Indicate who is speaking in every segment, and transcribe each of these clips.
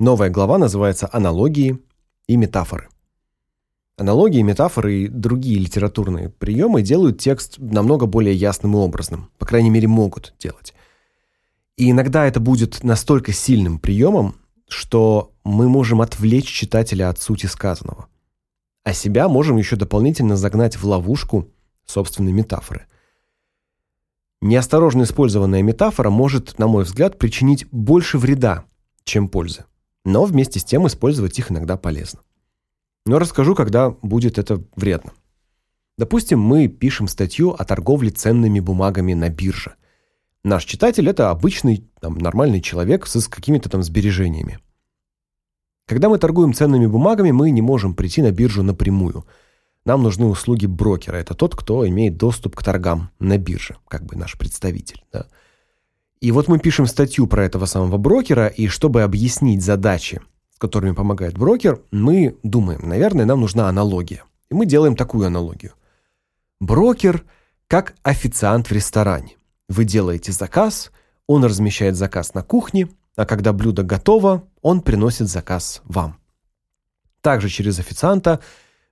Speaker 1: Новая глава называется «Аналогии и метафоры». Аналогии, метафоры и другие литературные приемы делают текст намного более ясным и образным. По крайней мере, могут делать. И иногда это будет настолько сильным приемом, что мы можем отвлечь читателя от сути сказанного. А себя можем еще дополнительно загнать в ловушку собственной метафоры. Неосторожно использованная метафора может, на мой взгляд, причинить больше вреда, чем пользы. Но вместе с тем использовать их иногда полезно. Но расскажу, когда будет это вредно. Допустим, мы пишем статью о торговле ценными бумагами на бирже. Наш читатель это обычный, там, нормальный человек с какими-то там сбережениями. Когда мы торгуем ценными бумагами, мы не можем прийти на биржу напрямую. Нам нужны услуги брокера. Это тот, кто имеет доступ к торгам на бирже, как бы наш представитель, да. И вот мы пишем статью про этого самого брокера, и чтобы объяснить задачи которыми помогает брокер, мы думаем, наверное, нам нужна аналогия. И мы делаем такую аналогию. Брокер как официант в ресторане. Вы делаете заказ, он размещает заказ на кухне, а когда блюдо готово, он приносит заказ вам. Также через официанта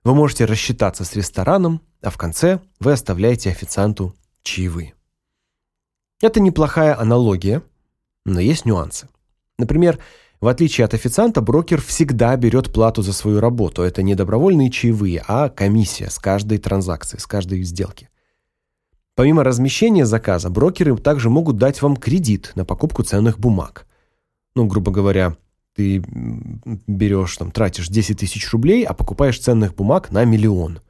Speaker 1: вы можете рассчитаться с рестораном, а в конце вы оставляете официанту чаевые. Это неплохая аналогия, но есть нюансы. Например, в отличие от официанта, брокер всегда берет плату за свою работу. Это не добровольные чаевые, а комиссия с каждой транзакции, с каждой сделки. Помимо размещения заказа, брокеры также могут дать вам кредит на покупку ценных бумаг. Ну, грубо говоря, ты берешь, там, тратишь 10 тысяч рублей, а покупаешь ценных бумаг на миллион.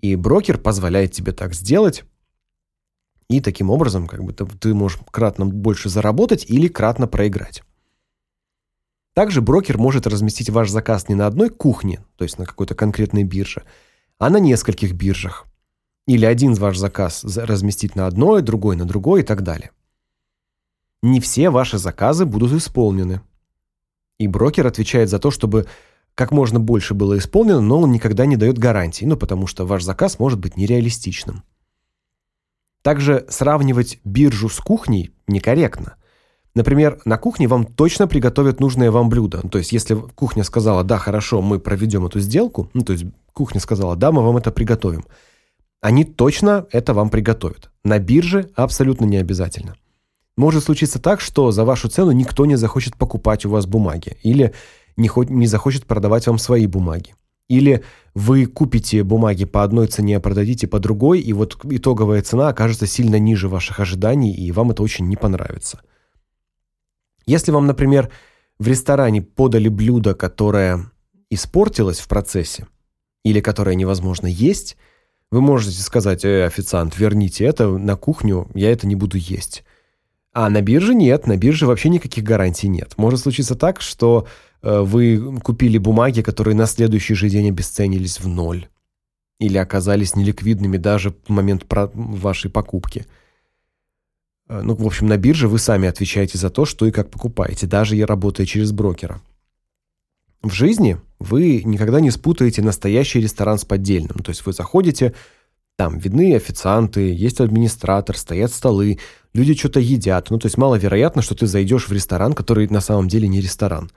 Speaker 1: И брокер позволяет тебе так сделать, и таким образом, как бы ты, можешь кратно больше заработать или кратно проиграть. Также брокер может разместить ваш заказ не на одной кухне, то есть на какой-то конкретной бирже, а на нескольких биржах. Или один ваш заказ разместить на одной, другой на другой и так далее. Не все ваши заказы будут исполнены. И брокер отвечает за то, чтобы как можно больше было исполнено, но он никогда не дает гарантий, ну потому что ваш заказ может быть нереалистичным. Также сравнивать биржу с кухней некорректно. Например, на кухне вам точно приготовят нужное вам блюдо. То есть, если кухня сказала, да, хорошо, мы проведем эту сделку, ну, то есть, кухня сказала, да, мы вам это приготовим, они точно это вам приготовят. На бирже абсолютно не обязательно. Может случиться так, что за вашу цену никто не захочет покупать у вас бумаги, или не, хоть, не захочет продавать вам свои бумаги. Или вы купите бумаги по одной цене, а продадите по другой, и вот итоговая цена окажется сильно ниже ваших ожиданий, и вам это очень не понравится. Если вам, например, в ресторане подали блюдо, которое испортилось в процессе или которое невозможно есть, вы можете сказать: "Э, официант, верните это на кухню, я это не буду есть". А на бирже нет, на бирже вообще никаких гарантий нет. Может случиться так, что э, вы купили бумаги, которые на следующий же день обесценились в ноль или оказались неликвидными даже в момент вашей покупки. Э, ну, в общем, на бирже вы сами отвечаете за то, что и как покупаете, даже и работая через брокера. В жизни вы никогда не спутаете настоящий ресторан с поддельным. То есть вы заходите, там видны официанты, есть администратор, стоят столы, люди что-то едят. Ну, то есть маловероятно, что ты зайдешь в ресторан, который на самом деле не ресторан.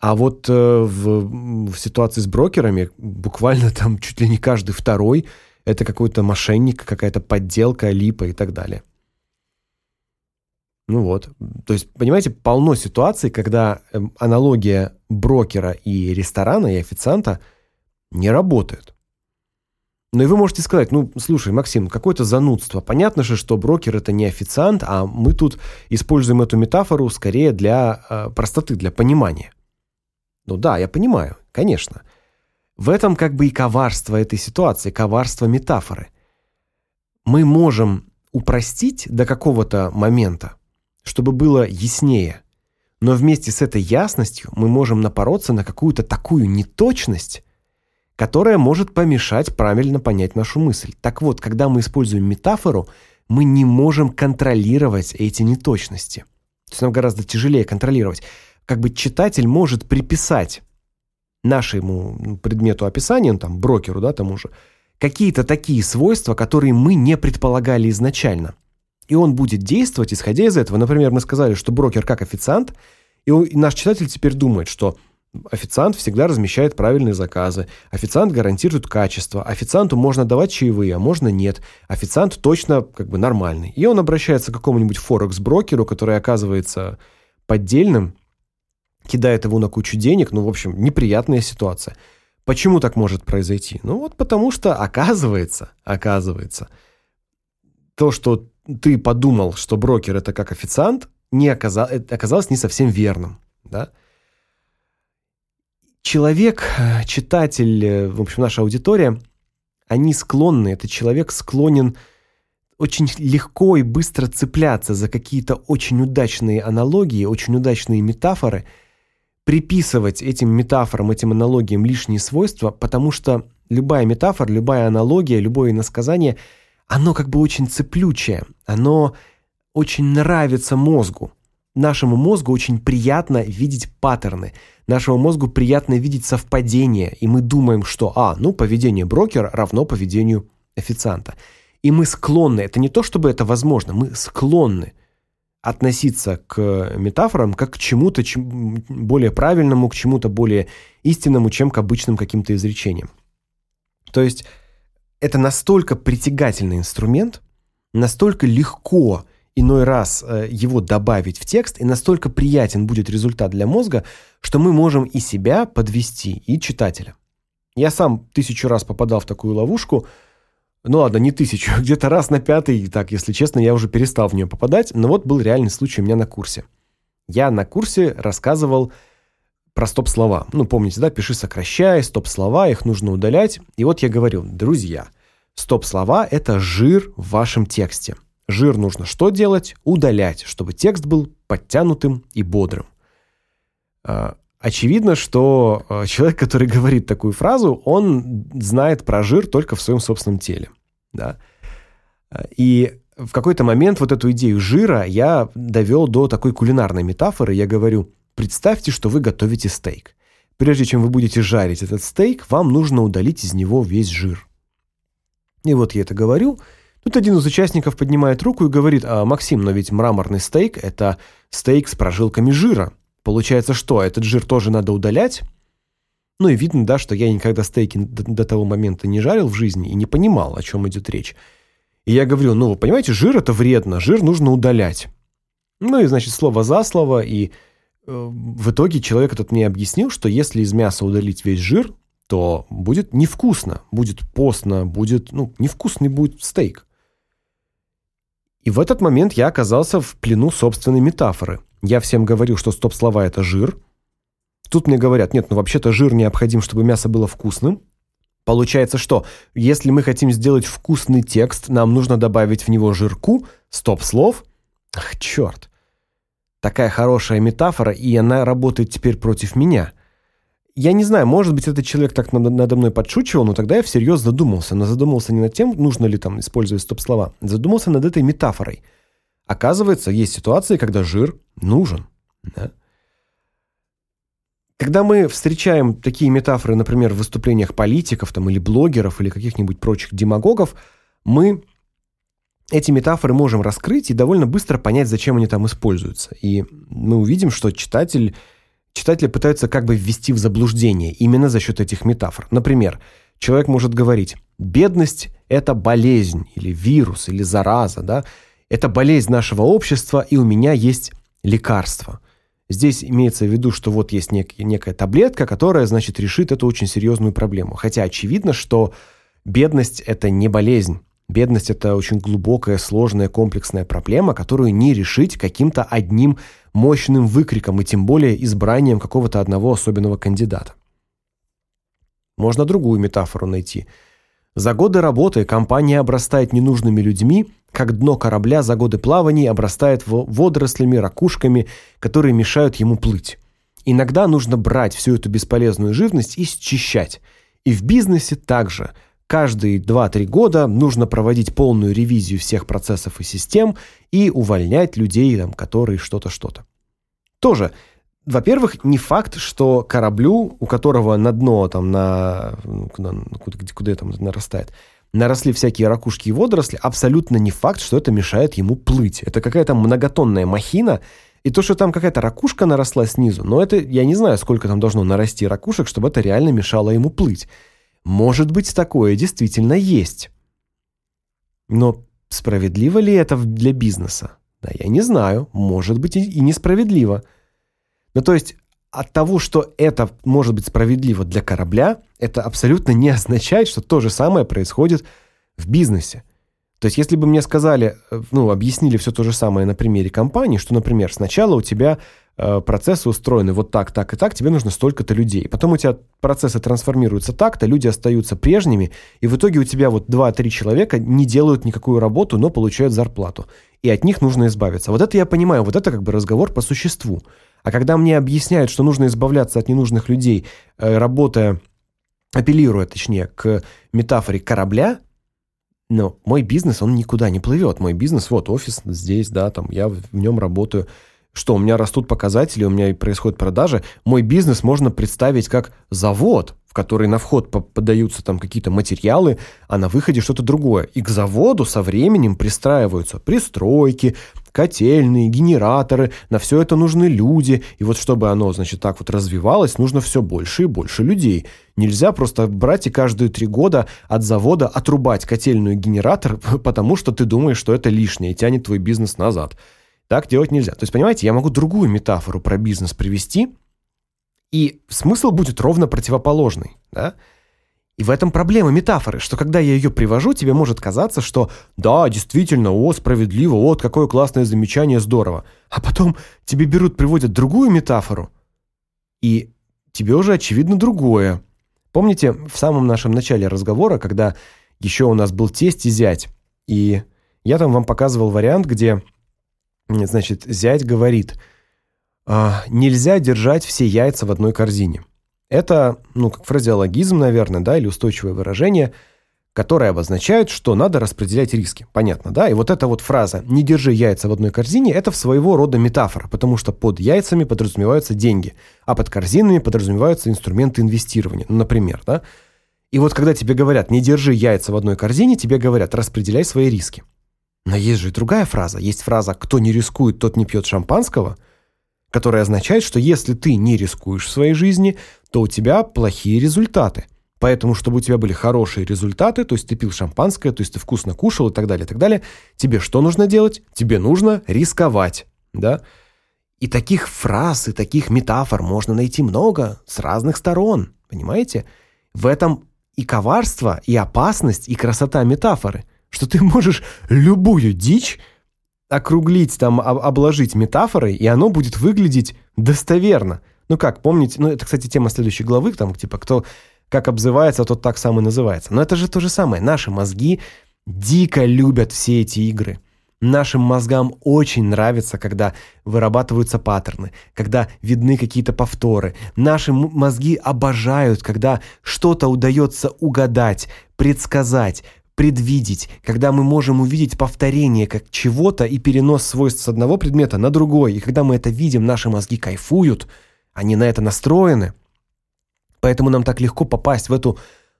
Speaker 1: А вот э, в, в ситуации с брокерами буквально там чуть ли не каждый второй это какой-то мошенник, какая-то подделка, липа и так далее. Ну вот. То есть, понимаете, полно ситуаций, когда эм, аналогия брокера и ресторана и официанта не работает. Ну и вы можете сказать: "Ну, слушай, Максим, какое-то занудство. Понятно же, что брокер это не официант, а мы тут используем эту метафору скорее для э, простоты, для понимания". Ну да, я понимаю, конечно. В этом как бы и коварство этой ситуации, коварство метафоры. Мы можем упростить до какого-то момента, чтобы было яснее. Но вместе с этой ясностью мы можем напороться на какую-то такую неточность, которая может помешать правильно понять нашу мысль. Так вот, когда мы используем метафору, мы не можем контролировать эти неточности. То есть нам гораздо тяжелее контролировать. Как бы читатель может приписать нашему предмету описания, ну, там брокеру, да, тому же, какие-то такие свойства, которые мы не предполагали изначально и он будет действовать исходя из этого. Например, мы сказали, что брокер как официант, И, и наш читатель теперь думает, что официант всегда размещает правильные заказы, официант гарантирует качество, официанту можно давать чаевые, а можно нет. Официант точно как бы нормальный. И он обращается к какому-нибудь форекс-брокеру, который оказывается поддельным, кидает его на кучу денег, ну, в общем, неприятная ситуация. Почему так может произойти? Ну вот потому что оказывается, оказывается, то, что ты подумал, что брокер это как официант, не оказалось, оказалось не совсем верным, да? Человек, читатель, в общем, наша аудитория, они склонны, этот человек склонен очень легко и быстро цепляться за какие-то очень удачные аналогии, очень удачные метафоры, приписывать этим метафорам, этим аналогиям лишние свойства, потому что любая метафора, любая аналогия, любое иносказание, оно как бы очень цеплючее, оно очень нравится мозгу. Нашему мозгу очень приятно видеть паттерны. Нашему мозгу приятно видеть совпадения, и мы думаем, что а, ну поведение брокера равно поведению официанта. И мы склонны, это не то, чтобы это возможно, мы склонны относиться к метафорам как к чему-то чем более правильному, к чему-то более истинному, чем к обычным каким-то изречениям. То есть это настолько притягательный инструмент, настолько легко иной раз э, его добавить в текст, и настолько приятен будет результат для мозга, что мы можем и себя подвести, и читателя. Я сам тысячу раз попадал в такую ловушку – ну ладно, не тысячу, где-то раз на пятый, так, если честно, я уже перестал в нее попадать, но вот был реальный случай у меня на курсе. Я на курсе рассказывал про стоп-слова. Ну, помните, да, пиши сокращай, стоп-слова, их нужно удалять. И вот я говорю: "Друзья, стоп-слова это жир в вашем тексте. Жир нужно что делать? Удалять, чтобы текст был подтянутым и бодрым". А, Очевидно, что э, человек, который говорит такую фразу, он знает про жир только в своем собственном теле, да. И в какой-то момент вот эту идею жира я довел до такой кулинарной метафоры. Я говорю: "Представьте, что вы готовите стейк. Прежде чем вы будете жарить этот стейк, вам нужно удалить из него весь жир". И вот я это говорю, Тут один из участников поднимает руку и говорит: "А, Максим, но ведь мраморный стейк это стейк с прожилками жира". Получается, что этот жир тоже надо удалять? Ну и видно, да, что я никогда стейки до, того момента не жарил в жизни и не понимал, о чем идет речь. И я говорю: "Ну, вы понимаете, жир это вредно, жир нужно удалять". Ну и значит, слово за слово и э, в итоге человек этот мне объяснил, что если из мяса удалить весь жир, то будет невкусно, будет постно, будет, ну, невкусный будет стейк. И в этот момент я оказался в плену собственной метафоры. Я всем говорил, что стоп-слова это жир. Тут мне говорят: "Нет, ну вообще-то жир необходим, чтобы мясо было вкусным". Получается, что если мы хотим сделать вкусный текст, нам нужно добавить в него жирку, стоп-слов. Ах, черт. Такая хорошая метафора, и она работает теперь против меня. Я не знаю, может быть, этот человек так надо мной подшучивал, но тогда я всерьез задумался, но задумался не над тем, нужно ли там использовать стоп-слова. Задумался над этой метафорой. Оказывается, есть ситуации, когда жир нужен, да? Когда мы встречаем такие метафоры, например, в выступлениях политиков там или блогеров или каких-нибудь прочих демагогов, мы эти метафоры можем раскрыть и довольно быстро понять, зачем они там используются. И мы увидим, что читатель читатели пытаются как бы ввести в заблуждение именно за счет этих метафор. Например, человек может говорить: "Бедность это болезнь или вирус или зараза", да? Это болезнь нашего общества, и у меня есть лекарство. Здесь имеется в виду, что вот есть нек некая таблетка, которая, значит, решит эту очень серьезную проблему. Хотя очевидно, что бедность это не болезнь. Бедность это очень глубокая, сложная, комплексная проблема, которую не решить каким-то одним мощным выкриком и тем более избранием какого-то одного особенного кандидата. Можно другую метафору найти. За годы работы компания обрастает ненужными людьми, как дно корабля за годы плавания обрастает водорослями, ракушками, которые мешают ему плыть. Иногда нужно брать всю эту бесполезную живность и счищать. И в бизнесе также – Каждые 2-3 года нужно проводить полную ревизию всех процессов и систем и увольнять людей, там, которые что-то что-то. Тоже во-первых, не факт, что кораблю, у которого на дно там на куда куда, куда там нарастает, наросли всякие ракушки и водоросли, абсолютно не факт, что это мешает ему плыть. Это какая-то многотонная махина, и то, что там какая-то ракушка наросла снизу, но это я не знаю, сколько там должно нарасти ракушек, чтобы это реально мешало ему плыть. Может быть, такое действительно есть. Но справедливо ли это для бизнеса? Да, я не знаю. Может быть и несправедливо. Ну, то есть от того, что это может быть справедливо для корабля, это абсолютно не означает, что то же самое происходит в бизнесе. То есть если бы мне сказали, э, ну, объяснили все то же самое на примере компании, что, например, сначала у тебя процессы устроены вот так, так и так, тебе нужно столько-то людей. Потом у тебя процессы трансформируются так-то, люди остаются прежними, и в итоге у тебя вот 2-3 человека не делают никакую работу, но получают зарплату. И от них нужно избавиться. Вот это я понимаю, вот это как бы разговор по существу. А когда мне объясняют, что нужно избавляться от ненужных людей, э, работая, апеллируя, точнее, к метафоре корабля, но мой бизнес, он никуда не плывет. Мой бизнес, вот, офис здесь, да, там, я в нем работаю. Что, у меня растут показатели, у меня происходят продажи. Мой бизнес можно представить как завод, в который на вход подаются там какие-то материалы, а на выходе что-то другое. И к заводу со временем пристраиваются пристройки, котельные, генераторы, на все это нужны люди, и вот чтобы оно, значит, так вот развивалось, нужно все больше и больше людей. Нельзя просто брать и каждые три года от завода отрубать котельную генератор, потому что ты думаешь, что это лишнее и тянет твой бизнес назад. Так делать нельзя. То есть, понимаете, я могу другую метафору про бизнес привести, и смысл будет ровно противоположный, да? И в этом проблема метафоры, что когда я ее привожу, тебе может казаться, что да, действительно, о, справедливо, вот какое классное замечание, здорово. А потом тебе берут, приводят другую метафору, и тебе уже очевидно другое. Помните, в самом нашем начале разговора, когда еще у нас был тесть и зять, и я там вам показывал вариант, где, значит, зять говорит, «А, нельзя держать все яйца в одной корзине. Это, ну, как фразеологизм, наверное, да, или устойчивое выражение, которое обозначает, что надо распределять риски. Понятно, да? И вот эта вот фраза «не держи яйца в одной корзине» это в своего рода метафора, потому что под яйцами подразумеваются деньги, а под корзинами подразумеваются инструменты инвестирования, ну, например, да? И вот когда тебе говорят «не держи яйца в одной корзине», тебе говорят «распределяй свои риски». Но есть же и другая фраза. Есть фраза «кто не рискует, тот не пьет шампанского», которая означает, что если ты не рискуешь в своей жизни, то у тебя плохие результаты. Поэтому, чтобы у тебя были хорошие результаты, то есть ты пил шампанское, то есть ты вкусно кушал и так далее, и так далее, тебе что нужно делать? Тебе нужно рисковать, да? И таких фраз и таких метафор можно найти много с разных сторон, понимаете? В этом и коварство, и опасность, и красота метафоры, что ты можешь любую дичь округлить там, обложить метафорой, и оно будет выглядеть достоверно. Ну как, помните, ну это, кстати, тема следующей главы, там типа кто как обзывается, тот так сам и называется. Но это же то же самое. Наши мозги дико любят все эти игры. Нашим мозгам очень нравится, когда вырабатываются паттерны, когда видны какие-то повторы. Наши мозги обожают, когда что-то удается угадать, предсказать, предвидеть, когда мы можем увидеть повторение как чего-то и перенос свойств с одного предмета на другой. И когда мы это видим, наши мозги кайфуют – они на это настроены. Поэтому нам так легко попасть в эту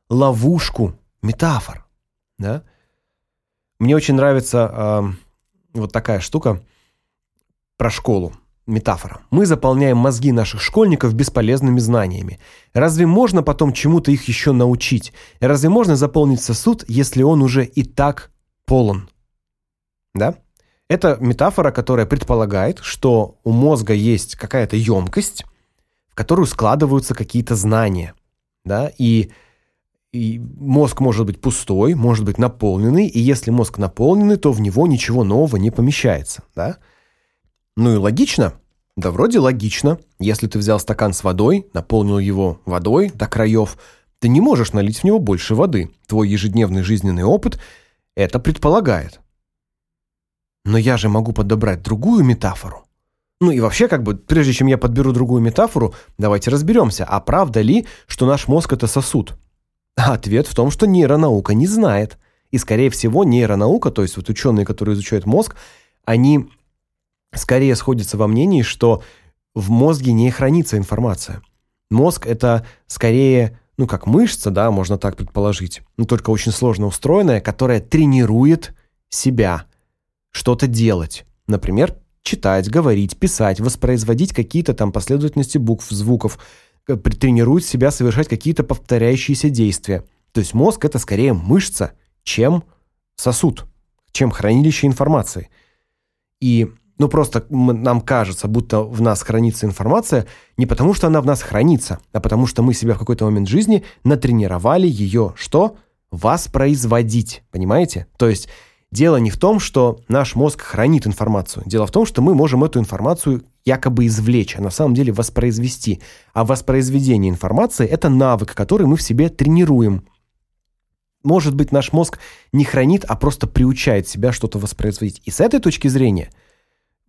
Speaker 1: ловушку метафор, да? Мне очень нравится э, вот такая штука про школу. Метафора. Мы заполняем мозги наших школьников бесполезными знаниями. Разве можно потом чему-то их еще научить? Разве можно заполнить сосуд, если он уже и так полон? Да? Это метафора, которая предполагает, что у мозга есть какая-то емкость, в которую складываются какие-то знания, да, и и мозг может быть пустой, может быть наполненный, и если мозг наполненный, то в него ничего нового не помещается, да? Ну и логично? Да вроде логично. Если ты взял стакан с водой, наполнил его водой до краев, ты не можешь налить в него больше воды. Твой ежедневный жизненный опыт это предполагает. Но я же могу подобрать другую метафору. Ну и вообще, как бы, прежде чем я подберу другую метафору, давайте разберемся, а правда ли, что наш мозг это сосуд? А ответ в том, что нейронаука не знает. И скорее всего, нейронаука, то есть вот ученые, которые изучают мозг, они скорее сходятся во мнении, что в мозге не хранится информация. Мозг это скорее, ну, как мышца, да, можно так предположить, но только очень сложно устроенная, которая тренирует себя что-то делать. Например, читать, говорить, писать, воспроизводить какие-то там последовательности букв, звуков, э, тренирует себя совершать какие-то повторяющиеся действия. То есть мозг это скорее мышца, чем сосуд, чем хранилище информации. И ну просто нам кажется, будто в нас хранится информация не потому, что она в нас хранится, а потому что мы себя в какой-то момент жизни натренировали ее что? Воспроизводить, понимаете? То есть дело не в том, что наш мозг хранит информацию. Дело в том, что мы можем эту информацию якобы извлечь, а на самом деле воспроизвести. А воспроизведение информации это навык, который мы в себе тренируем. Может быть, наш мозг не хранит, а просто приучает себя что-то воспроизводить. И с этой точки зрения –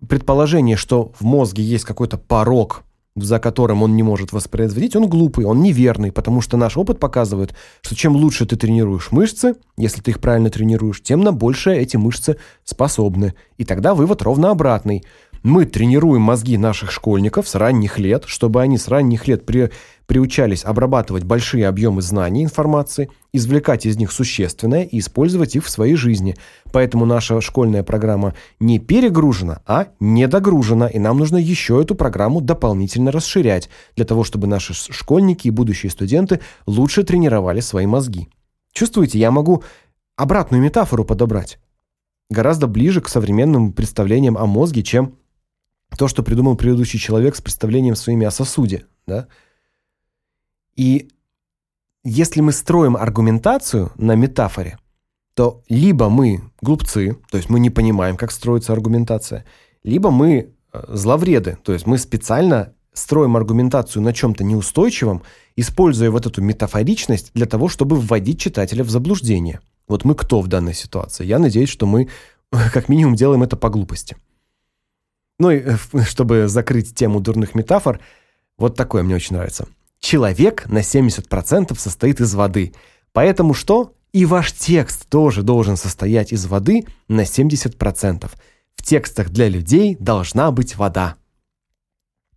Speaker 1: предположение, что в мозге есть какой-то порог, за которым он не может воспроизводить, он глупый, он неверный, потому что наш опыт показывает, что чем лучше ты тренируешь мышцы, если ты их правильно тренируешь, тем на большее эти мышцы способны. И тогда вывод ровно обратный. Мы тренируем мозги наших школьников с ранних лет, чтобы они с ранних лет при приучались обрабатывать большие объемы знаний, информации, извлекать из них существенное и использовать их в своей жизни. Поэтому наша школьная программа не перегружена, а недогружена, и нам нужно еще эту программу дополнительно расширять, для того чтобы наши школьники и будущие студенты лучше тренировали свои мозги. Чувствуете, я могу обратную метафору подобрать. Гораздо ближе к современным представлениям о мозге, чем то, что придумал предыдущий человек с представлением своими о сосуде, да? И если мы строим аргументацию на метафоре, то либо мы глупцы, то есть мы не понимаем, как строится аргументация, либо мы э, зловреды, то есть мы специально строим аргументацию на чем то неустойчивом, используя вот эту метафоричность для того, чтобы вводить читателя в заблуждение. Вот мы кто в данной ситуации? Я надеюсь, что мы как минимум делаем это по глупости. Ну и э, чтобы закрыть тему дурных метафор, вот такое мне очень нравится. Человек на 70% состоит из воды. Поэтому что? И ваш текст тоже должен состоять из воды на 70%. В текстах для людей должна быть вода.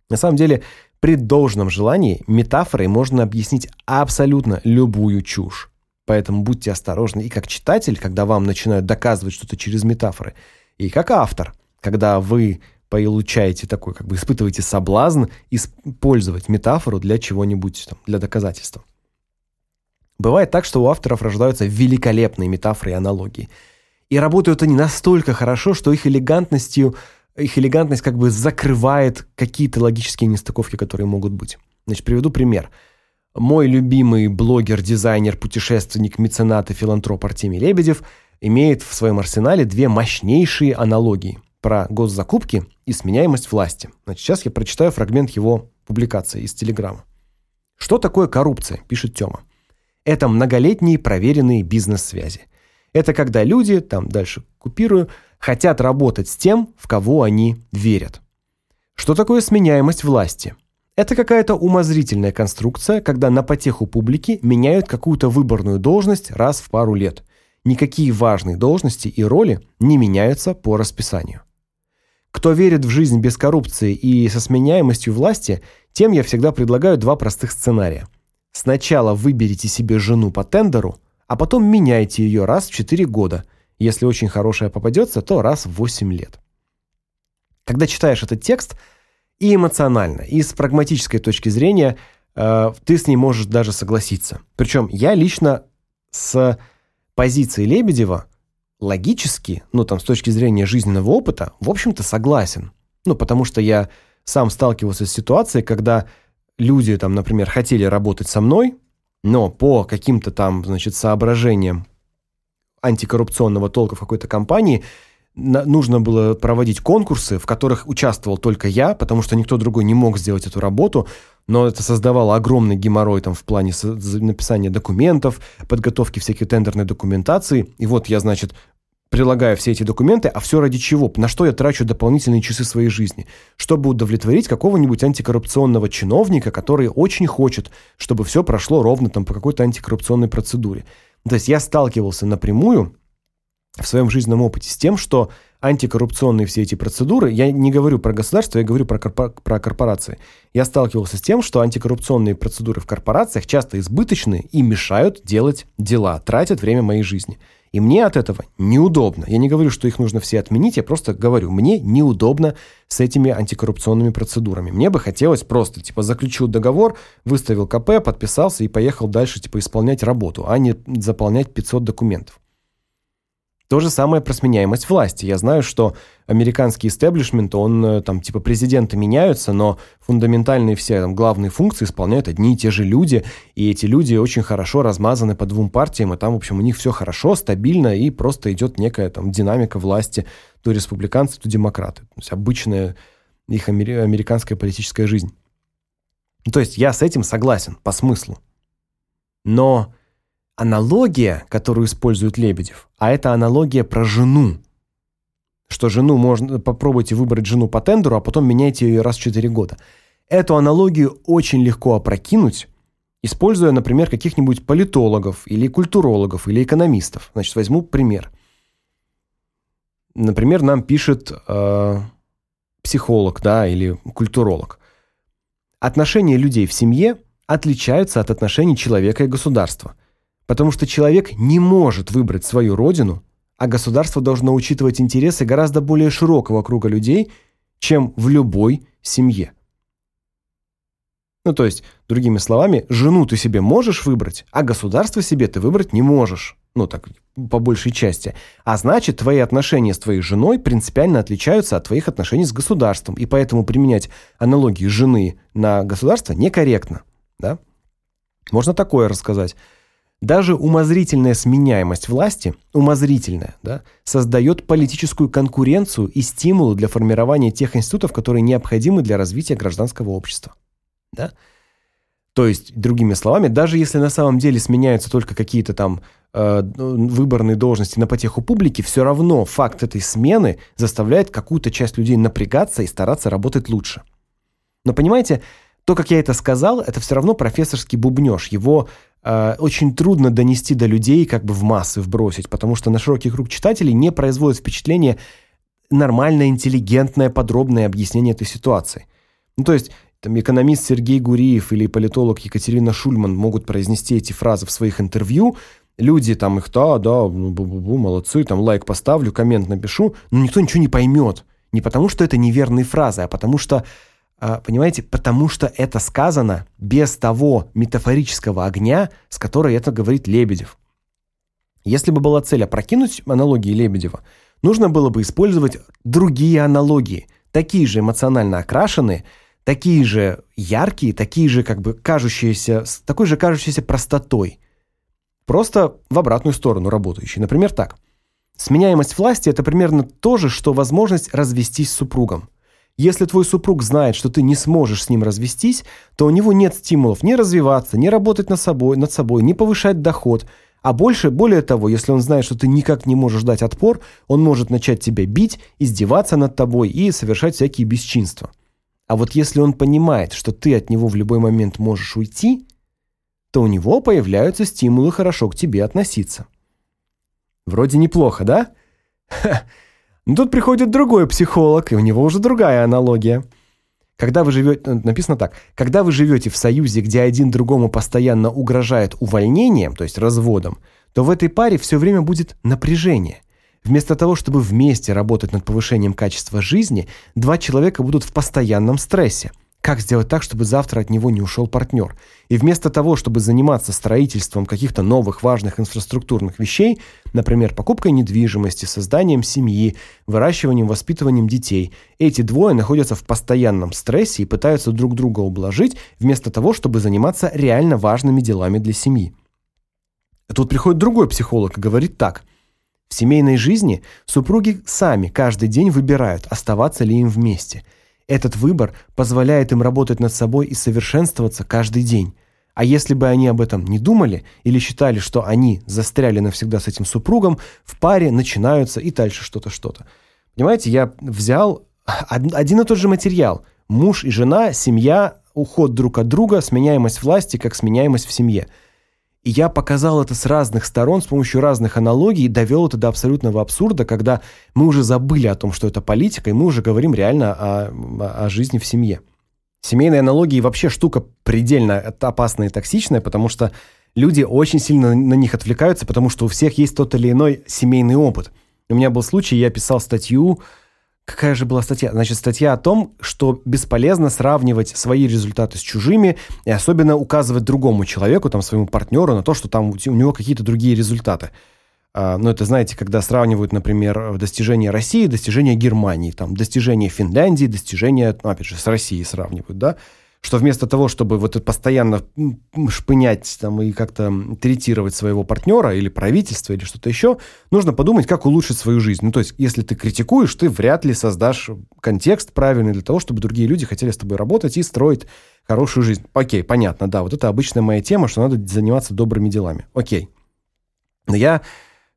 Speaker 1: На самом деле, при должном желании метафорой можно объяснить абсолютно любую чушь. Поэтому будьте осторожны и как читатель, когда вам начинают доказывать что-то через метафоры, и как автор, когда вы получаете такой, как бы испытываете соблазн использовать метафору для чего-нибудь там, для доказательства. Бывает так, что у авторов рождаются великолепные метафоры и аналогии. И работают они настолько хорошо, что их элегантностью их элегантность как бы закрывает какие-то логические нестыковки, которые могут быть. Значит, приведу пример. Мой любимый блогер, дизайнер, путешественник, меценат и филантроп Артемий Лебедев имеет в своем арсенале две мощнейшие аналогии про госзакупки и сменяемость власти. Значит, сейчас я прочитаю фрагмент его публикации из Телеграма. Что такое коррупция, пишет Тёма. Это многолетние проверенные бизнес-связи. Это когда люди, там дальше купирую, хотят работать с тем, в кого они верят. Что такое сменяемость власти? Это какая-то умозрительная конструкция, когда на потеху публики меняют какую-то выборную должность раз в пару лет. Никакие важные должности и роли не меняются по расписанию. Кто верит в жизнь без коррупции и со сменяемостью власти, тем я всегда предлагаю два простых сценария. Сначала выберите себе жену по тендеру, а потом меняйте ее раз в 4 года. Если очень хорошая попадется, то раз в 8 лет. Когда читаешь этот текст, и эмоционально, и с прагматической точки зрения, э, ты с ней можешь даже согласиться. Причем я лично с позиции Лебедева логически, ну там с точки зрения жизненного опыта, в общем-то согласен. Ну, потому что я сам сталкивался с ситуацией, когда люди там, например, хотели работать со мной, но по каким-то там, значит, соображениям антикоррупционного толка в какой-то компании нужно было проводить конкурсы, в которых участвовал только я, потому что никто другой не мог сделать эту работу, но это создавало огромный геморрой там в плане написания документов, подготовки всякой тендерной документации. И вот я, значит, прилагаю все эти документы, а все ради чего? На что я трачу дополнительные часы своей жизни? Чтобы удовлетворить какого-нибудь антикоррупционного чиновника, который очень хочет, чтобы все прошло ровно там по какой-то антикоррупционной процедуре. То есть я сталкивался напрямую в своем жизненном опыте с тем, что антикоррупционные все эти процедуры, я не говорю про государство, я говорю про, про корпорации. Я сталкивался с тем, что антикоррупционные процедуры в корпорациях часто избыточны и мешают делать дела, тратят время моей жизни. И мне от этого неудобно. Я не говорю, что их нужно все отменить, я просто говорю, мне неудобно с этими антикоррупционными процедурами. Мне бы хотелось просто, типа, заключил договор, выставил КП, подписался и поехал дальше, типа, исполнять работу, а не заполнять 500 документов. То же самое про сменяемость власти. Я знаю, что американский истеблишмент, он э, там типа президенты меняются, но фундаментальные все там главные функции исполняют одни и те же люди, и эти люди очень хорошо размазаны по двум партиям, и там, в общем, у них все хорошо, стабильно, и просто идет некая там динамика власти, то республиканцы, то демократы. То есть обычная их американская политическая жизнь. То есть я с этим согласен по смыслу. Но аналогия, которую использует Лебедев, а это аналогия про жену. Что жену можно попробуйте выбрать жену по тендеру, а потом меняйте ее раз в 4 года. Эту аналогию очень легко опрокинуть, используя, например, каких-нибудь политологов или культурологов или экономистов. Значит, возьму пример. Например, нам пишет э, психолог, да, или культуролог. Отношения людей в семье отличаются от отношений человека и государства – Потому что человек не может выбрать свою родину, а государство должно учитывать интересы гораздо более широкого круга людей, чем в любой семье. Ну, то есть, другими словами, жену ты себе можешь выбрать, а государство себе ты выбрать не можешь. Ну, так, по большей части. А значит, твои отношения с твоей женой принципиально отличаются от твоих отношений с государством, и поэтому применять аналогии жены на государство некорректно, да? Можно такое рассказать. Даже умозрительная сменяемость власти, умозрительная, да, создает политическую конкуренцию и стимулы для формирования тех институтов, которые необходимы для развития гражданского общества. Да? То есть, другими словами, даже если на самом деле сменяются только какие-то там э, выборные должности на потеху публики, все равно факт этой смены заставляет какую-то часть людей напрягаться и стараться работать лучше. Но понимаете, то, как я это сказал, это все равно профессорский бубнёж. Его очень трудно донести до людей, как бы в массы вбросить, потому что на широкий круг читателей не производит впечатление нормальное, интеллигентное, подробное объяснение этой ситуации. Ну, то есть, там, экономист Сергей Гуриев или политолог Екатерина Шульман могут произнести эти фразы в своих интервью, люди там их, да, да, бу -бу -бу, молодцы, там лайк поставлю, коммент напишу, но никто ничего не поймет. Не потому, что это неверные фразы, а потому что понимаете, потому что это сказано без того метафорического огня, с которой это говорит Лебедев. Если бы была цель опрокинуть аналогии Лебедева, нужно было бы использовать другие аналогии, такие же эмоционально окрашенные, такие же яркие, такие же как бы кажущиеся, с такой же кажущейся простотой. Просто в обратную сторону работающие. Например, так. Сменяемость власти – это примерно то же, что возможность развестись с супругом. Если твой супруг знает, что ты не сможешь с ним развестись, то у него нет стимулов ни развиваться, ни работать над собой, над собой, ни повышать доход. А больше, более того, если он знает, что ты никак не можешь дать отпор, он может начать тебя бить, издеваться над тобой и совершать всякие бесчинства. А вот если он понимает, что ты от него в любой момент можешь уйти, то у него появляются стимулы хорошо к тебе относиться. Вроде неплохо, да? Ха. Но тут приходит другой психолог, и у него уже другая аналогия. Когда вы живете, э, написано так: когда вы живете в союзе, где один другому постоянно угрожает увольнением, то есть разводом, то в этой паре все время будет напряжение. Вместо того, чтобы вместе работать над повышением качества жизни, два человека будут в постоянном стрессе. Как сделать так, чтобы завтра от него не ушел партнер? И вместо того, чтобы заниматься строительством каких-то новых важных инфраструктурных вещей, например, покупкой недвижимости, созданием семьи, выращиванием, воспитыванием детей, эти двое находятся в постоянном стрессе и пытаются друг друга ублажить, вместо того, чтобы заниматься реально важными делами для семьи. Тут приходит другой психолог и говорит так: в семейной жизни супруги сами каждый день выбирают, оставаться ли им вместе – этот выбор позволяет им работать над собой и совершенствоваться каждый день. А если бы они об этом не думали или считали, что они застряли навсегда с этим супругом, в паре начинаются и дальше что-то что-то. Понимаете, я взял один и тот же материал. Муж и жена, семья, уход друг от друга, сменяемость власти как сменяемость в семье. И я показал это с разных сторон, с помощью разных аналогий, и довел это до абсолютного абсурда, когда мы уже забыли о том, что это политика, и мы уже говорим реально о, о жизни в семье. Семейные аналогии вообще штука предельно опасная и токсичная, потому что люди очень сильно на них отвлекаются, потому что у всех есть тот или иной семейный опыт. У меня был случай, я писал статью, Какая же была статья? Значит, статья о том, что бесполезно сравнивать свои результаты с чужими и особенно указывать другому человеку, там своему партнеру на то, что там у него какие-то другие результаты. А, ну это, знаете, когда сравнивают, например, достижения России, достижения Германии, там достижения Финляндии, достижения, ну, опять же, с Россией сравнивают, да? Что вместо того, чтобы вот это постоянно шпынять там и как-то третировать своего партнера или правительство или что-то еще, нужно подумать, как улучшить свою жизнь. Ну, то есть, если ты критикуешь, ты вряд ли создашь контекст правильный для того, чтобы другие люди хотели с тобой работать и строить хорошую жизнь. Окей, понятно, да, вот это обычная моя тема, что надо заниматься добрыми делами. Окей. Но я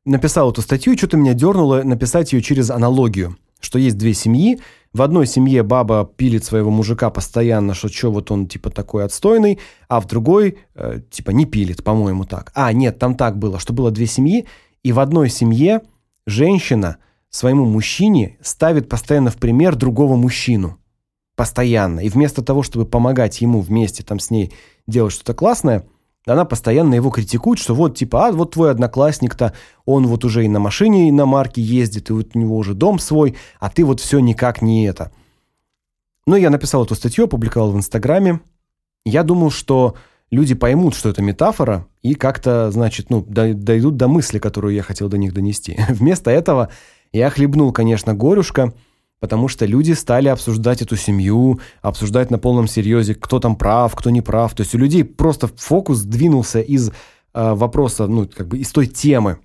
Speaker 1: написал эту статью, и что-то меня дернуло написать ее через аналогию, что есть две семьи, в одной семье баба пилит своего мужика постоянно, что что вот он типа такой отстойный, а в другой э, типа не пилит, по-моему, так. А, нет, там так было, что было две семьи, и в одной семье женщина своему мужчине ставит постоянно в пример другого мужчину. Постоянно. И вместо того, чтобы помогать ему вместе там с ней делать что-то классное, она постоянно его критикует, что вот типа, а вот твой одноклассник-то, он вот уже и на машине, и на марке ездит, и вот у него уже дом свой, а ты вот все никак не это. Ну, я написал эту статью, опубликовал в Инстаграме. Я думал, что люди поймут, что это метафора, и как-то, значит, ну, дойдут до мысли, которую я хотел до них донести. Вместо этого я хлебнул, конечно, горюшка – потому что люди стали обсуждать эту семью, обсуждать на полном серьезе, кто там прав, кто не прав. То есть у людей просто фокус двинулся из э, вопроса, ну, как бы из той темы,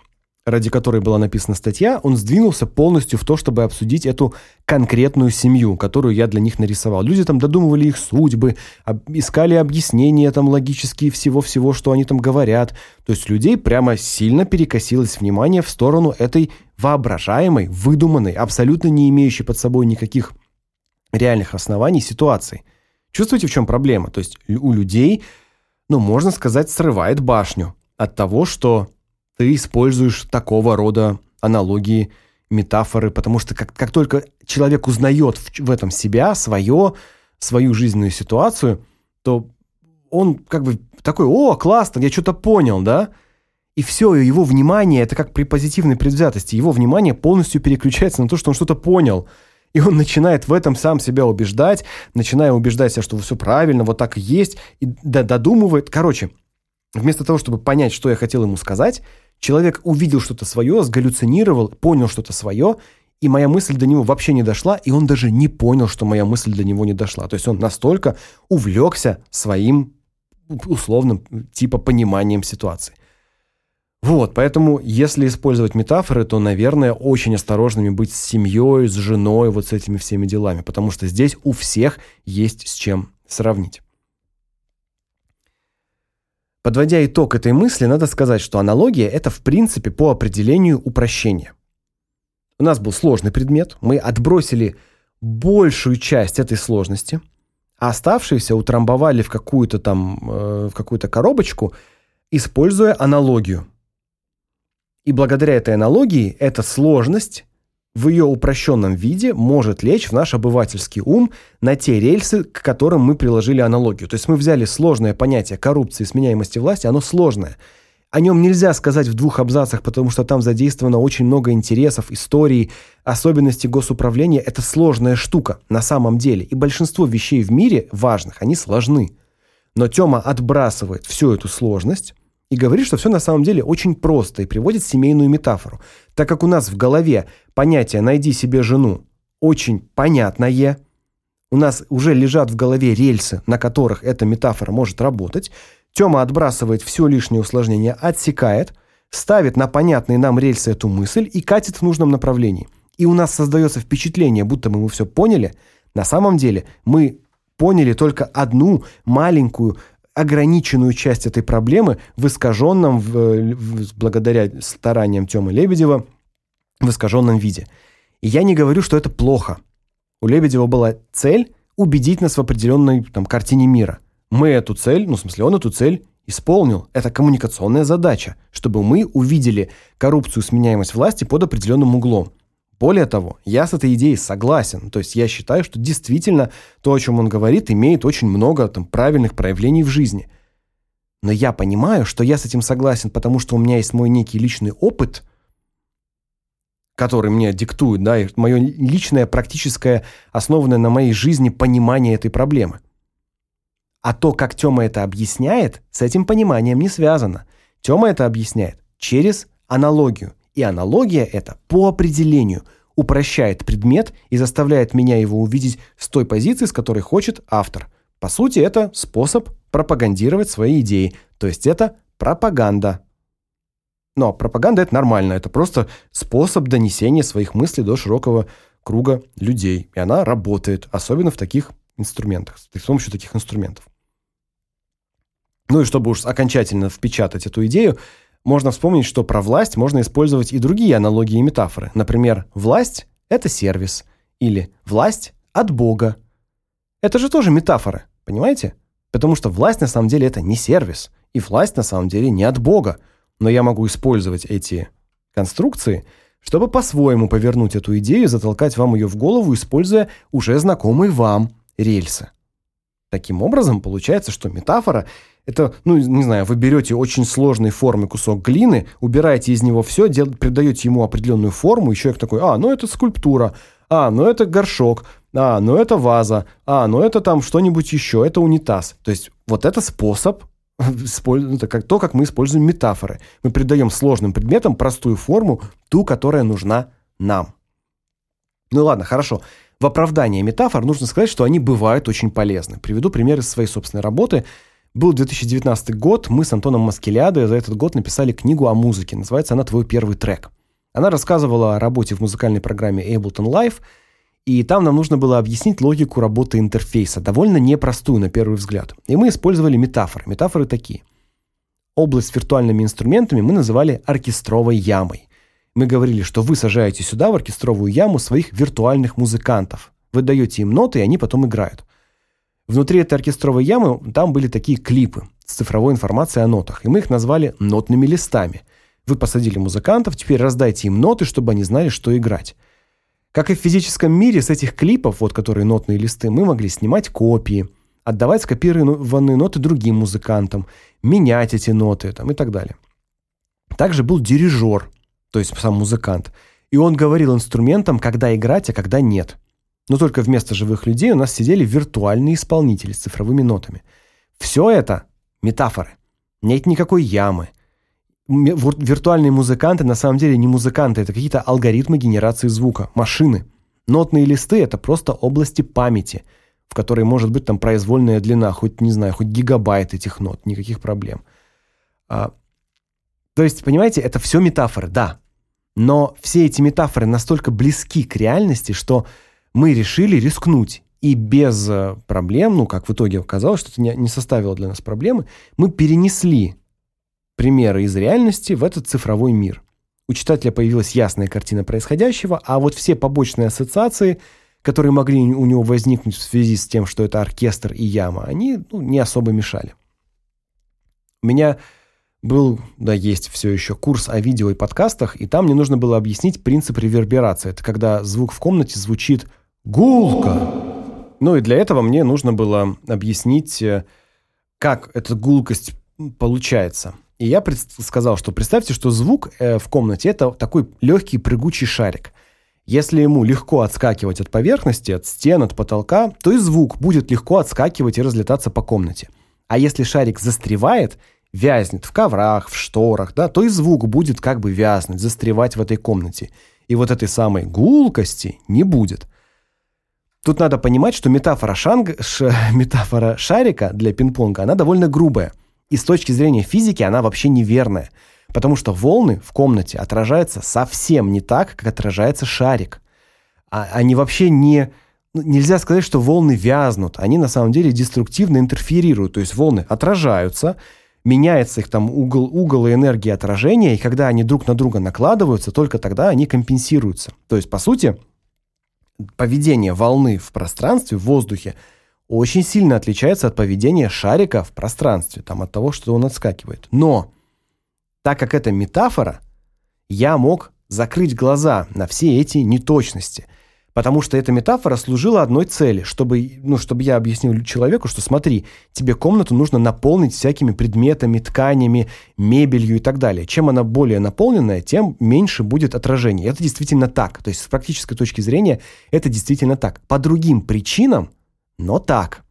Speaker 1: ради которой была написана статья, он сдвинулся полностью в то, чтобы обсудить эту конкретную семью, которую я для них нарисовал. Люди там додумывали их судьбы, искали объяснения там логические всего-всего, что они там говорят. То есть людей прямо сильно перекосилось внимание в сторону этой воображаемой, выдуманной, абсолютно не имеющей под собой никаких реальных оснований ситуации. Чувствуете, в чем проблема? То есть у людей, ну, можно сказать, срывает башню от того, что ты используешь такого рода аналогии, метафоры, потому что как, как только человек узнает в, в этом себя, свое, свою жизненную ситуацию, то он как бы такой, о, классно, я что-то понял, да? И все, его внимание, это как при позитивной предвзятости, его внимание полностью переключается на то, что он что-то понял. И он начинает в этом сам себя убеждать, начиная убеждать себя, что все правильно, вот так и есть, и додумывает. Короче, вместо того, чтобы понять, что я хотел ему сказать, Человек увидел что-то свое, сгаллюцинировал, понял что-то свое, и моя мысль до него вообще не дошла, и он даже не понял, что моя мысль до него не дошла. То есть он настолько увлекся своим условным типа пониманием ситуации. Вот, поэтому если использовать метафоры, то, наверное, очень осторожными быть с семьей, с женой, вот с этими всеми делами, потому что здесь у всех есть с чем сравнить. Подводя итог этой мысли, надо сказать, что аналогия это в принципе по определению упрощение. У нас был сложный предмет, мы отбросили большую часть этой сложности, а оставшиеся утрамбовали в какую-то там э, в какую-то коробочку, используя аналогию. И благодаря этой аналогии эта сложность в ее упрощенном виде может лечь в наш обывательский ум на те рельсы, к которым мы приложили аналогию. То есть мы взяли сложное понятие коррупции и сменяемости власти, оно сложное. О нем нельзя сказать в двух абзацах, потому что там задействовано очень много интересов, историй, особенностей госуправления. Это сложная штука на самом деле. И большинство вещей в мире важных, они сложны. Но Тёма отбрасывает всю эту сложность и говорит, что все на самом деле очень просто и приводит семейную метафору. Так как у нас в голове понятие найди себе жену очень понятное, у нас уже лежат в голове рельсы, на которых эта метафора может работать. Тёма отбрасывает все лишнее усложнение, отсекает, ставит на понятные нам рельсы эту мысль и катит в нужном направлении. И у нас создается впечатление, будто мы, все поняли. На самом деле мы поняли только одну маленькую ограниченную часть этой проблемы в искаженном, в, в, благодаря стараниям Тёмы Лебедева, в искаженном виде. И я не говорю, что это плохо. У Лебедева была цель убедить нас в определенной там картине мира. Мы эту цель, ну, в смысле, он эту цель исполнил. Это коммуникационная задача, чтобы мы увидели коррупцию сменяемость власти под определенным углом. Более того, я с этой идеей согласен. То есть я считаю, что действительно то, о чем он говорит, имеет очень много там правильных проявлений в жизни. Но я понимаю, что я с этим согласен, потому что у меня есть мой некий личный опыт, который мне диктует, да, и мое личное практическое, основанное на моей жизни понимание этой проблемы. А то, как Тёма это объясняет, с этим пониманием не связано. Тёма это объясняет через аналогию. И аналогия эта по определению упрощает предмет и заставляет меня его увидеть с той позиции, с которой хочет автор. По сути, это способ пропагандировать свои идеи, то есть это пропаганда. Но пропаганда это нормально, это просто способ донесения своих мыслей до широкого круга людей, и она работает, особенно в таких инструментах, с помощью таких инструментов. Ну и чтобы уж окончательно впечатать эту идею, можно вспомнить, что про власть можно использовать и другие аналогии и метафоры. Например, власть это сервис или власть от Бога. Это же тоже метафоры, понимаете? Потому что власть на самом деле это не сервис, и власть на самом деле не от Бога. Но я могу использовать эти конструкции, чтобы по-своему повернуть эту идею, затолкать вам ее в голову, используя уже знакомые вам рельсы. Таким образом, получается, что метафора это, ну, не знаю, вы берете очень сложной формы кусок глины, убираете из него все, дел, придаете ему определенную форму, и человек такой: "А, ну это скульптура. А, ну это горшок. А, ну это ваза. А, ну это там что-нибудь еще, это унитаз". То есть вот это способ это как то, как мы используем метафоры. Мы придаем сложным предметам простую форму, ту, которая нужна нам. Ну ладно, хорошо. В оправдании метафор нужно сказать, что они бывают очень полезны. Приведу пример из своей собственной работы. Был 2019 год, мы с Антоном Маскелядо за этот год написали книгу о музыке. Называется она «Твой первый трек». Она рассказывала о работе в музыкальной программе Ableton Live, и там нам нужно было объяснить логику работы интерфейса, довольно непростую на первый взгляд. И мы использовали метафоры. Метафоры такие. Область с виртуальными инструментами мы называли оркестровой ямой. Мы говорили, что вы сажаете сюда в оркестровую яму своих виртуальных музыкантов. Вы даете им ноты, и они потом играют. Внутри этой оркестровой ямы там были такие клипы с цифровой информацией о нотах, и мы их назвали нотными листами. Вы посадили музыкантов, теперь раздайте им ноты, чтобы они знали, что играть. Как и в физическом мире, с этих клипов, вот которые нотные листы, мы могли снимать копии, отдавать скопированные ноты другим музыкантам, менять эти ноты там и так далее. Также был дирижер, то есть сам музыкант, и он говорил инструментам, когда играть, а когда нет. Но только вместо живых людей у нас сидели виртуальные исполнители с цифровыми нотами. Все это метафоры. Нет никакой ямы. Виртуальные музыканты на самом деле не музыканты, это какие-то алгоритмы генерации звука, машины. Нотные листы это просто области памяти, в которой может быть там произвольная длина, хоть не знаю, хоть гигабайт этих нот, никаких проблем. А, то есть, понимаете, это все метафоры, да. Но все эти метафоры настолько близки к реальности, что мы решили рискнуть. И без э, проблем, ну, как в итоге оказалось, что это не, составило для нас проблемы, мы перенесли примеры из реальности в этот цифровой мир. У читателя появилась ясная картина происходящего, а вот все побочные ассоциации, которые могли у него возникнуть в связи с тем, что это оркестр и яма, они ну, не особо мешали. У меня был, да, есть все еще курс о видео и подкастах, и там мне нужно было объяснить принцип реверберации. Это когда звук в комнате звучит Гулка. Ну и для этого мне нужно было объяснить, э, как эта гулкость получается. И я сказал, что представьте, что звук э, в комнате это такой легкий прыгучий шарик. Если ему легко отскакивать от поверхности, от стен, от потолка, то и звук будет легко отскакивать и разлетаться по комнате. А если шарик застревает, вязнет в коврах, в шторах, да, то и звук будет как бы вязнуть, застревать в этой комнате. И вот этой самой гулкости не будет. Тут надо понимать, что метафора шанг ш, метафора шарика для пинг-понга, она довольно грубая. И с точки зрения физики она вообще неверная, потому что волны в комнате отражаются совсем не так, как отражается шарик. А они вообще не ну, нельзя сказать, что волны вязнут. Они на самом деле деструктивно интерферируют, то есть волны отражаются, меняется их там угол угол и энергия отражения, и когда они друг на друга накладываются, только тогда они компенсируются. То есть, по сути, поведение волны в пространстве, в воздухе очень сильно отличается от поведения шарика в пространстве, там от того, что он отскакивает. Но так как это метафора, я мог закрыть глаза на все эти неточности, потому что эта метафора служила одной цели, чтобы, ну, чтобы я объяснил человеку, что смотри, тебе комнату нужно наполнить всякими предметами, тканями, мебелью и так далее. Чем она более наполненная, тем меньше будет отражений. Это действительно так. То есть с практической точки зрения это действительно так. По другим причинам, но так.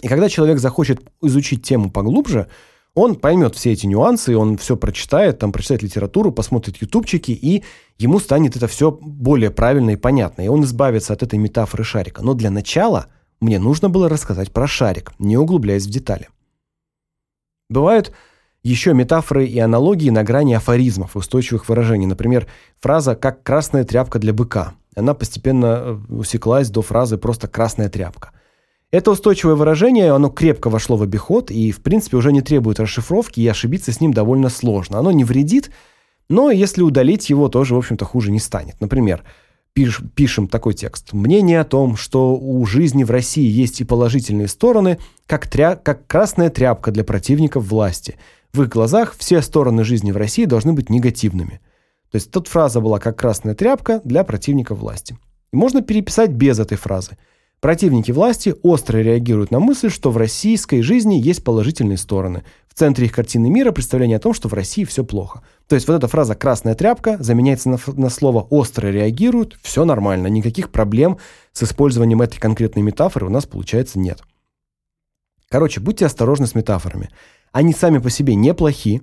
Speaker 1: И когда человек захочет изучить тему поглубже, он поймет все эти нюансы, он все прочитает, там прочитает литературу, посмотрит ютубчики, и ему станет это все более правильно и понятно, и он избавится от этой метафоры шарика. Но для начала мне нужно было рассказать про шарик, не углубляясь в детали. Бывают еще метафоры и аналогии на грани афоризмов устойчивых выражений. Например, фраза «как красная тряпка для быка». Она постепенно э, усеклась до фразы «просто красная тряпка». Это устойчивое выражение, оно крепко вошло в обиход и, в принципе, уже не требует расшифровки, и ошибиться с ним довольно сложно. Оно не вредит, но если удалить его, тоже, в общем-то, хуже не станет. Например, пиш, пишем такой текст. Мнение о том, что у жизни в России есть и положительные стороны, как, тря как красная тряпка для противников власти. В их глазах все стороны жизни в России должны быть негативными. То есть тут фраза была как красная тряпка для противников власти. И можно переписать без этой фразы – Противники власти остро реагируют на мысль, что в российской жизни есть положительные стороны. В центре их картины мира представление о том, что в России все плохо. То есть вот эта фраза «красная тряпка» заменяется на, на слово «остро реагируют», все нормально, никаких проблем с использованием этой конкретной метафоры у нас, получается, нет. Короче, будьте осторожны с метафорами. Они сами по себе неплохи,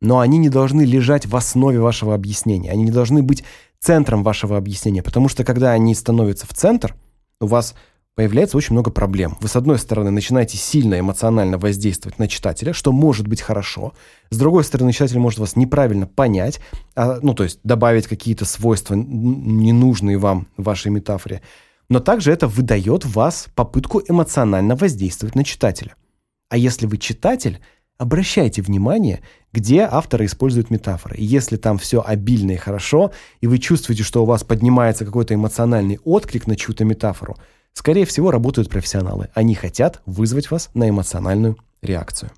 Speaker 1: но они не должны лежать в основе вашего объяснения. Они не должны быть центром вашего объяснения, потому что когда они становятся в центр, у вас появляется очень много проблем. Вы, с одной стороны, начинаете сильно эмоционально воздействовать на читателя, что может быть хорошо. С другой стороны, читатель может вас неправильно понять, а, ну, то есть добавить какие-то свойства, ненужные вам в вашей метафоре. Но также это выдает вас попытку эмоционально воздействовать на читателя. А если вы читатель, обращайте внимание, где авторы используют метафоры. И если там все обильно и хорошо, и вы чувствуете, что у вас поднимается какой-то эмоциональный отклик на чью-то метафору – Скорее всего, работают профессионалы. Они хотят вызвать вас на эмоциональную реакцию.